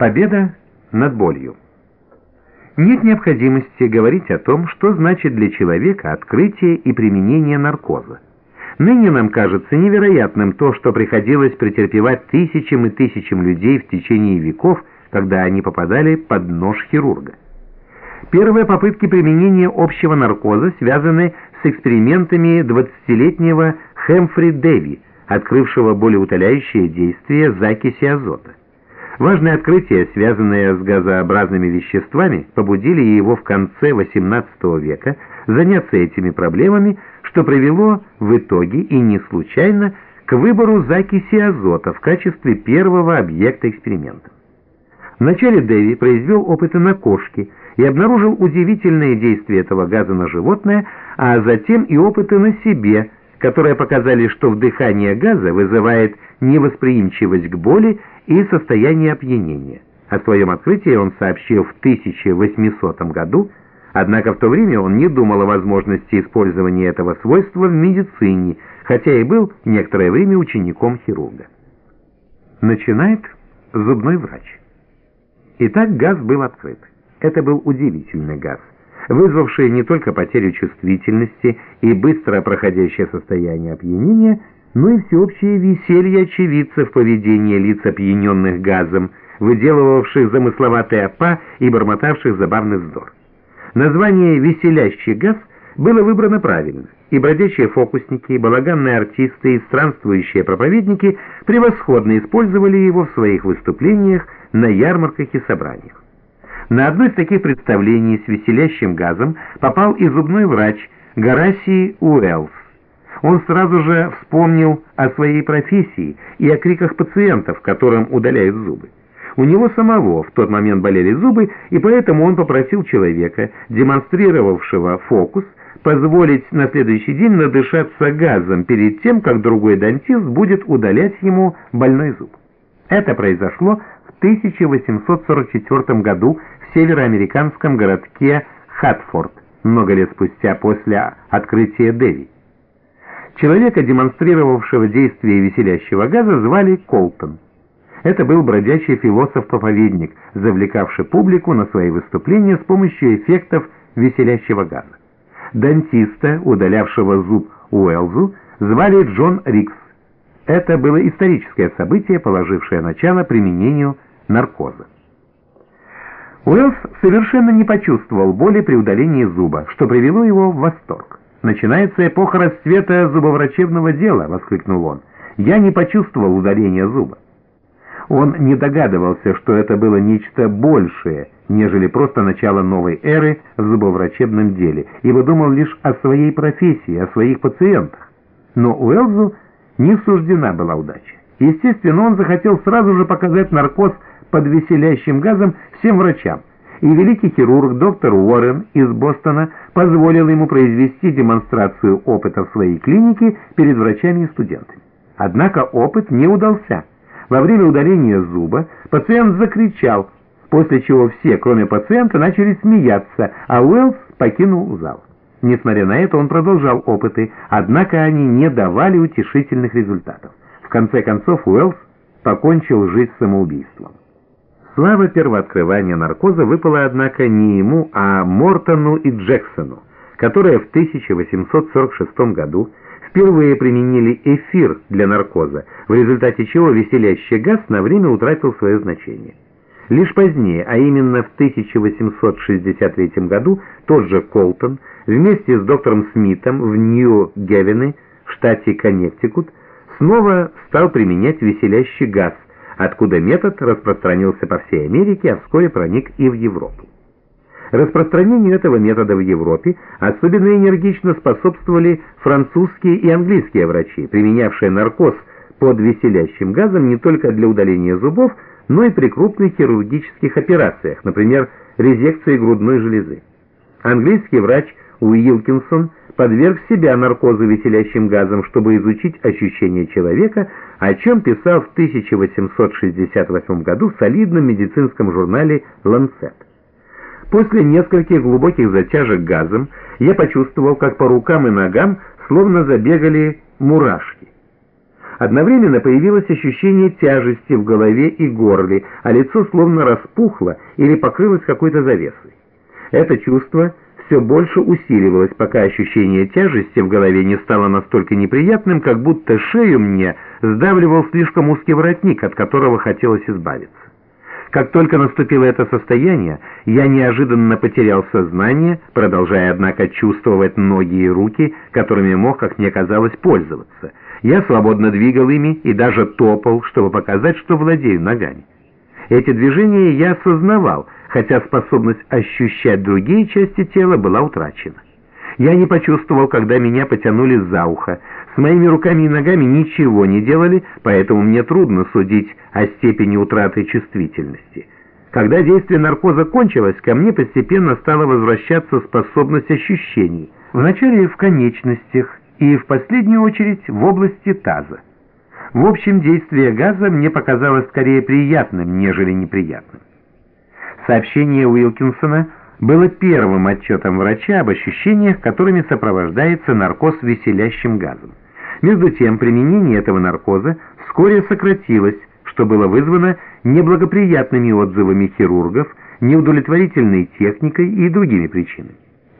Победа над болью. Нет необходимости говорить о том, что значит для человека открытие и применение наркоза. Ныне нам кажется невероятным то, что приходилось претерпевать тысячам и тысячам людей в течение веков, когда они попадали под нож хирурга. Первые попытки применения общего наркоза связаны с экспериментами 20-летнего Хэмфри Дэви, открывшего болеутоляющее действие закиси азота. Важные открытия, связанные с газообразными веществами, побудили его в конце XVIII века заняться этими проблемами, что привело в итоге и не случайно к выбору закиси азота в качестве первого объекта эксперимента. Вначале Дэви произвел опыты на кошке и обнаружил удивительное действие этого газа на животное, а затем и опыты на себе, которые показали, что вдыхание газа вызывает невосприимчивость к боли и состояние опьянения. О своем открытии он сообщил в 1800 году, однако в то время он не думал о возможности использования этого свойства в медицине, хотя и был некоторое время учеником хирурга. Начинает зубной врач. Итак, газ был открыт. Это был удивительный газ, вызвавший не только потерю чувствительности и быстро проходящее состояние опьянения, но и всеобщее веселье очевидцев поведения лиц опьяненных газом, выделывавших замысловатый опа и бормотавших забавный вздор. Название «веселящий газ» было выбрано правильно, и бродячие фокусники, балаганные артисты и странствующие проповедники превосходно использовали его в своих выступлениях на ярмарках и собраниях. На одно из таких представлений с веселящим газом попал и зубной врач Горасий Уэллс, он сразу же вспомнил о своей профессии и о криках пациентов, которым удаляют зубы. У него самого в тот момент болели зубы, и поэтому он попросил человека, демонстрировавшего фокус, позволить на следующий день надышаться газом перед тем, как другой дантист будет удалять ему больной зуб. Это произошло в 1844 году североамериканском городке Хатфорд, много лет спустя после открытия Дэви. Человека, демонстрировавшего действие веселящего газа, звали Колтон. Это был бродячий философ-проповедник, завлекавший публику на свои выступления с помощью эффектов веселящего газа. Дантиста, удалявшего зуб Уэлзу, звали Джон Рикс. Это было историческое событие, положившее начало применению наркоза. Уэллс совершенно не почувствовал боли при удалении зуба, что привело его в восторг. «Начинается эпоха расцвета зубоврачебного дела», — воскликнул он. «Я не почувствовал удаления зуба». Он не догадывался, что это было нечто большее, нежели просто начало новой эры в зубоврачебном деле, ибо думал лишь о своей профессии, о своих пациентах. Но Уэлзу не суждена была удача. Естественно, он захотел сразу же показать наркоз под веселящим газом всем врачам, и великий хирург доктор Уоррен из Бостона позволил ему произвести демонстрацию опыта в своей клинике перед врачами и студентами. Однако опыт не удался. Во время удаления зуба пациент закричал, после чего все, кроме пациента, начали смеяться, а Уэллс покинул зал. Несмотря на это, он продолжал опыты, однако они не давали утешительных результатов. В конце концов, Уэллс покончил жизнь самоубийством. Слава первооткрывания наркоза выпала, однако, не ему, а Мортону и Джексону, которые в 1846 году впервые применили эфир для наркоза, в результате чего веселящий газ на время утратил свое значение. Лишь позднее, а именно в 1863 году, тот же Колтон вместе с доктором Смитом в Нью-Гевене, штате Коннектикут, снова стал применять веселящий газ – откуда метод распространился по всей Америке, а вскоре проник и в Европу. Распространению этого метода в Европе особенно энергично способствовали французские и английские врачи, применявшие наркоз под веселящим газом не только для удаления зубов, но и при крупных хирургических операциях, например, резекции грудной железы. Английский врач Уилкинсон подверг себя наркозу веселящим газом, чтобы изучить ощущения человека, о чем писал в 1868 году в солидном медицинском журнале «Ланцет». После нескольких глубоких затяжек газом я почувствовал, как по рукам и ногам словно забегали мурашки. Одновременно появилось ощущение тяжести в голове и горле, а лицо словно распухло или покрылось какой-то завесой. Это чувство все больше усиливалось, пока ощущение тяжести в голове не стало настолько неприятным, как будто шею мне сдавливал слишком узкий воротник, от которого хотелось избавиться. Как только наступило это состояние, я неожиданно потерял сознание, продолжая, однако, чувствовать ноги и руки, которыми мог, как мне казалось, пользоваться. Я свободно двигал ими и даже топал, чтобы показать, что владею ногами. Эти движения я осознавал, хотя способность ощущать другие части тела была утрачена. Я не почувствовал, когда меня потянули за ухо. С моими руками и ногами ничего не делали, поэтому мне трудно судить о степени утраты чувствительности. Когда действие наркоза кончилось, ко мне постепенно стала возвращаться способность ощущений, вначале в конечностях и в последнюю очередь в области таза. В общем, действие газа мне показалось скорее приятным, нежели неприятным. Сообщение Уилкинсона было первым отчетом врача об ощущениях, которыми сопровождается наркоз веселящим газом. Между тем, применение этого наркоза вскоре сократилось, что было вызвано неблагоприятными отзывами хирургов, неудовлетворительной техникой и другими причинами.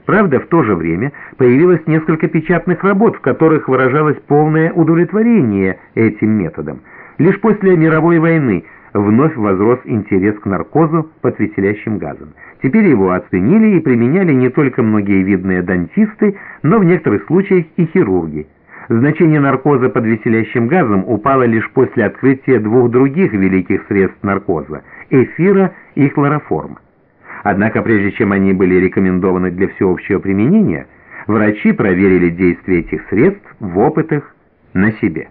Правда, в то же время появилось несколько печатных работ, в которых выражалось полное удовлетворение этим методом. Лишь после мировой войны вновь возрос интерес к наркозу под веселящим газом. Теперь его оценили и применяли не только многие видные дантисты, но в некоторых случаях и хирурги. Значение наркоза под веселящим газом упало лишь после открытия двух других великих средств наркоза – эфира и хлороформа. Однако прежде чем они были рекомендованы для всеобщего применения, врачи проверили действие этих средств в опытах на себе.